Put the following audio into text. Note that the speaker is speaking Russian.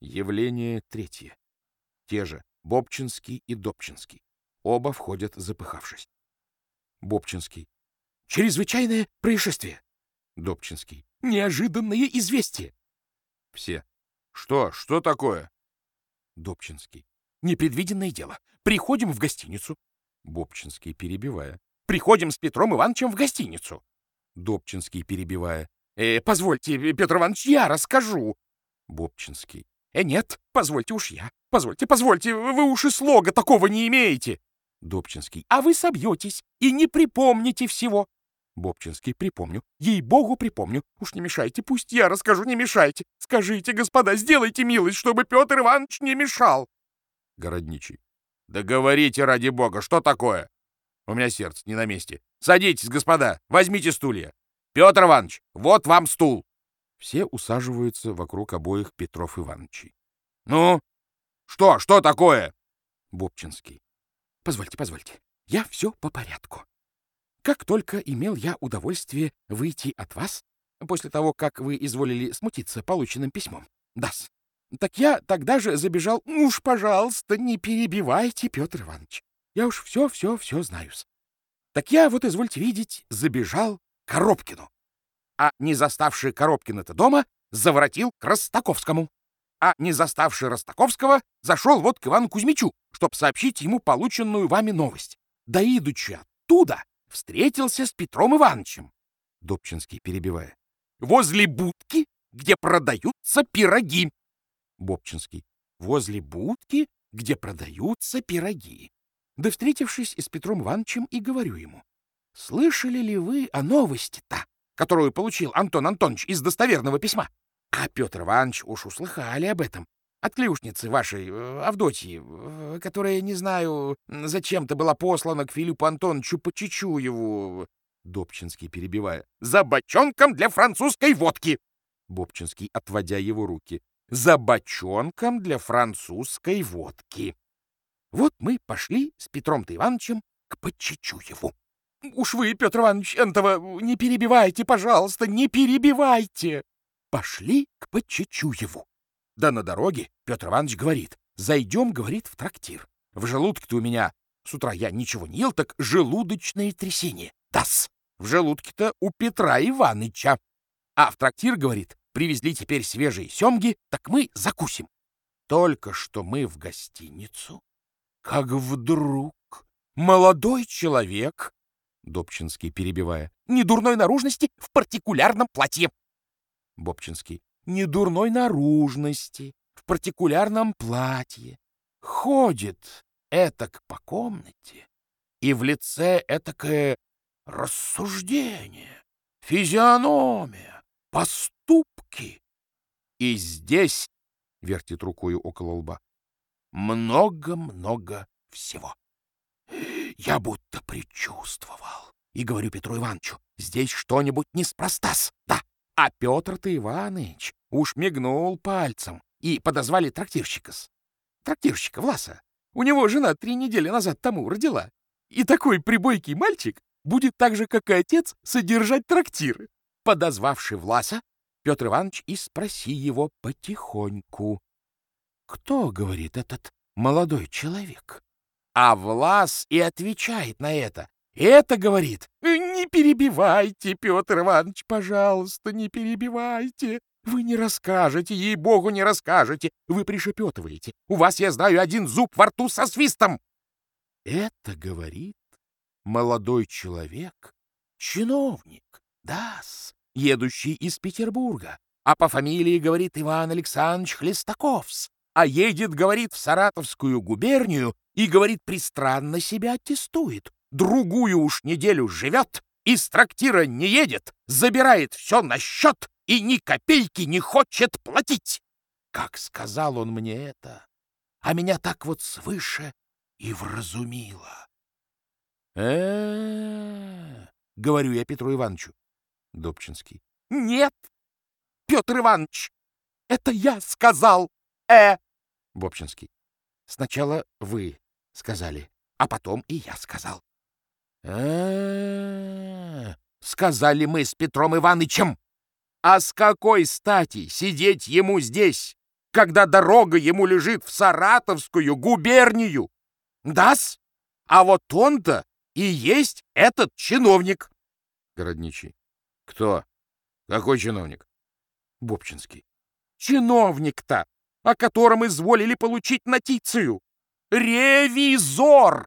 Явление третье. Те же Бобчинский и Добчинский. Оба входят, запыхавшись. Бобчинский. Чрезвычайное происшествие. Добчинский. Неожиданное известие. Все. Что? Что такое? Добчинский. Непредвиденное дело. Приходим в гостиницу. Бобчинский, перебивая. Приходим с Петром Ивановичем в гостиницу. Добчинский, перебивая. Э, позвольте, Петр Иванович, я расскажу. Бобчинский. Э, нет, позвольте уж я. Позвольте, позвольте, вы уж и слога такого не имеете. Добчинский. А вы собьетесь и не припомните всего. Бобчинский. Припомню. Ей-богу, припомню. Уж не мешайте, пусть я расскажу, не мешайте. Скажите, господа, сделайте милость, чтобы Петр Иванович не мешал. Городничий. Да говорите, ради бога, что такое? У меня сердце не на месте. Садитесь, господа, возьмите стулья. Петр Иванович, вот вам стул. Все усаживаются вокруг обоих Петров Ивановичей. Ну, что, что такое? Бобчинский. Позвольте, позвольте. Я все по порядку. Как только имел я удовольствие выйти от вас, после того, как вы изволили смутиться полученным письмом, дас, так я тогда же забежал, уж, пожалуйста, не перебивайте, Петр Иванович. Я уж все-все-все знаю. Так я, вот извольте видеть, забежал к Коробкину. А не заставший Коробкина-то дома, заворотил к Ростаковскому. А не заставший Ростаковского, зашел вот к Ивану Кузьмичу, чтоб сообщить ему полученную вами новость. Да идучи оттуда, встретился с Петром Ивановичем. Добчинский, перебивая. Возле будки, где продаются пироги. Бобчинский. Возле будки, где продаются пироги. Да встретившись с Петром Ивановичем, и говорю ему. Слышали ли вы о новости-то, которую получил Антон Антонович из достоверного письма? А Петр Иванович уж услыхали об этом. От клюшницы вашей, э, Авдотьи, э, которая, не знаю, зачем-то была послана к Филиппу Антоновичу по Чичуеву. Добчинский, перебивая. «За бочонком для французской водки!» Бобчинский, отводя его руки. «За бочонком для французской водки!» Вот мы пошли с Петром-то Ивановичем к Подчичуеву. Уж вы, Петр Иванович, этого не перебивайте, пожалуйста, не перебивайте. Пошли к Подчичуеву. Да на дороге Петр Иванович говорит, зайдем, говорит, в трактир. В желудке-то у меня, с утра я ничего не ел, так желудочное трясение. Дас, в желудке-то у Петра Иваныча. А в трактир, говорит, привезли теперь свежие семги, так мы закусим. Только что мы в гостиницу, как вдруг молодой человек, Добчинский, перебивая, недурной наружности в партикулярном платье. Бобчинский, недурной наружности, в партикулярном платье, ходит этак по комнате, и в лице этакое рассуждение, физиономия, поступки. И здесь, — вертит рукою около лба, — много-много всего. Я будто предчувствовал. И говорю Петру Ивановичу, здесь что-нибудь неспростас. Да, а Петр-то Иваныч уж мигнул пальцем, и подозвали трактирщика-с. Трактирщика Власа. У него жена три недели назад тому родила. И такой прибойкий мальчик будет так же, как и отец, содержать трактир. Подозвавший Власа, Петр Иванович и спроси его потихоньку. Кто, говорит этот молодой человек? А Влас и отвечает на это. Это, говорит, не перебивайте, Петр Иванович, пожалуйста, не перебивайте. Вы не расскажете, ей-богу, не расскажете. Вы пришепетываете. У вас, я знаю, один зуб во рту со свистом. Это, говорит, молодой человек, чиновник, дас, едущий из Петербурга, а по фамилии, говорит, Иван Александрович Хлестаковс, а едет, говорит, в Саратовскую губернию и, говорит, пристранно себя аттестует другую уж неделю живет, из трактира не едет, забирает все на счет и ни копейки не хочет платить. Как сказал он мне это, а меня так вот свыше и вразумило. э говорю я Петру Ивановичу. Добчинский. Нет, Петр Иванович, это я сказал «э». Бобчинский. Сначала вы сказали, а потом и я сказал сказали мы с Петром Иванычем. А с какой стати сидеть ему здесь, когда дорога ему лежит в Саратовскую губернию. Дас? А вот он-то и есть этот чиновник. Городничий. Кто? Какой чиновник? Бобчинский. Чиновник-то, о котором изволили получить нотицию. Ревизор!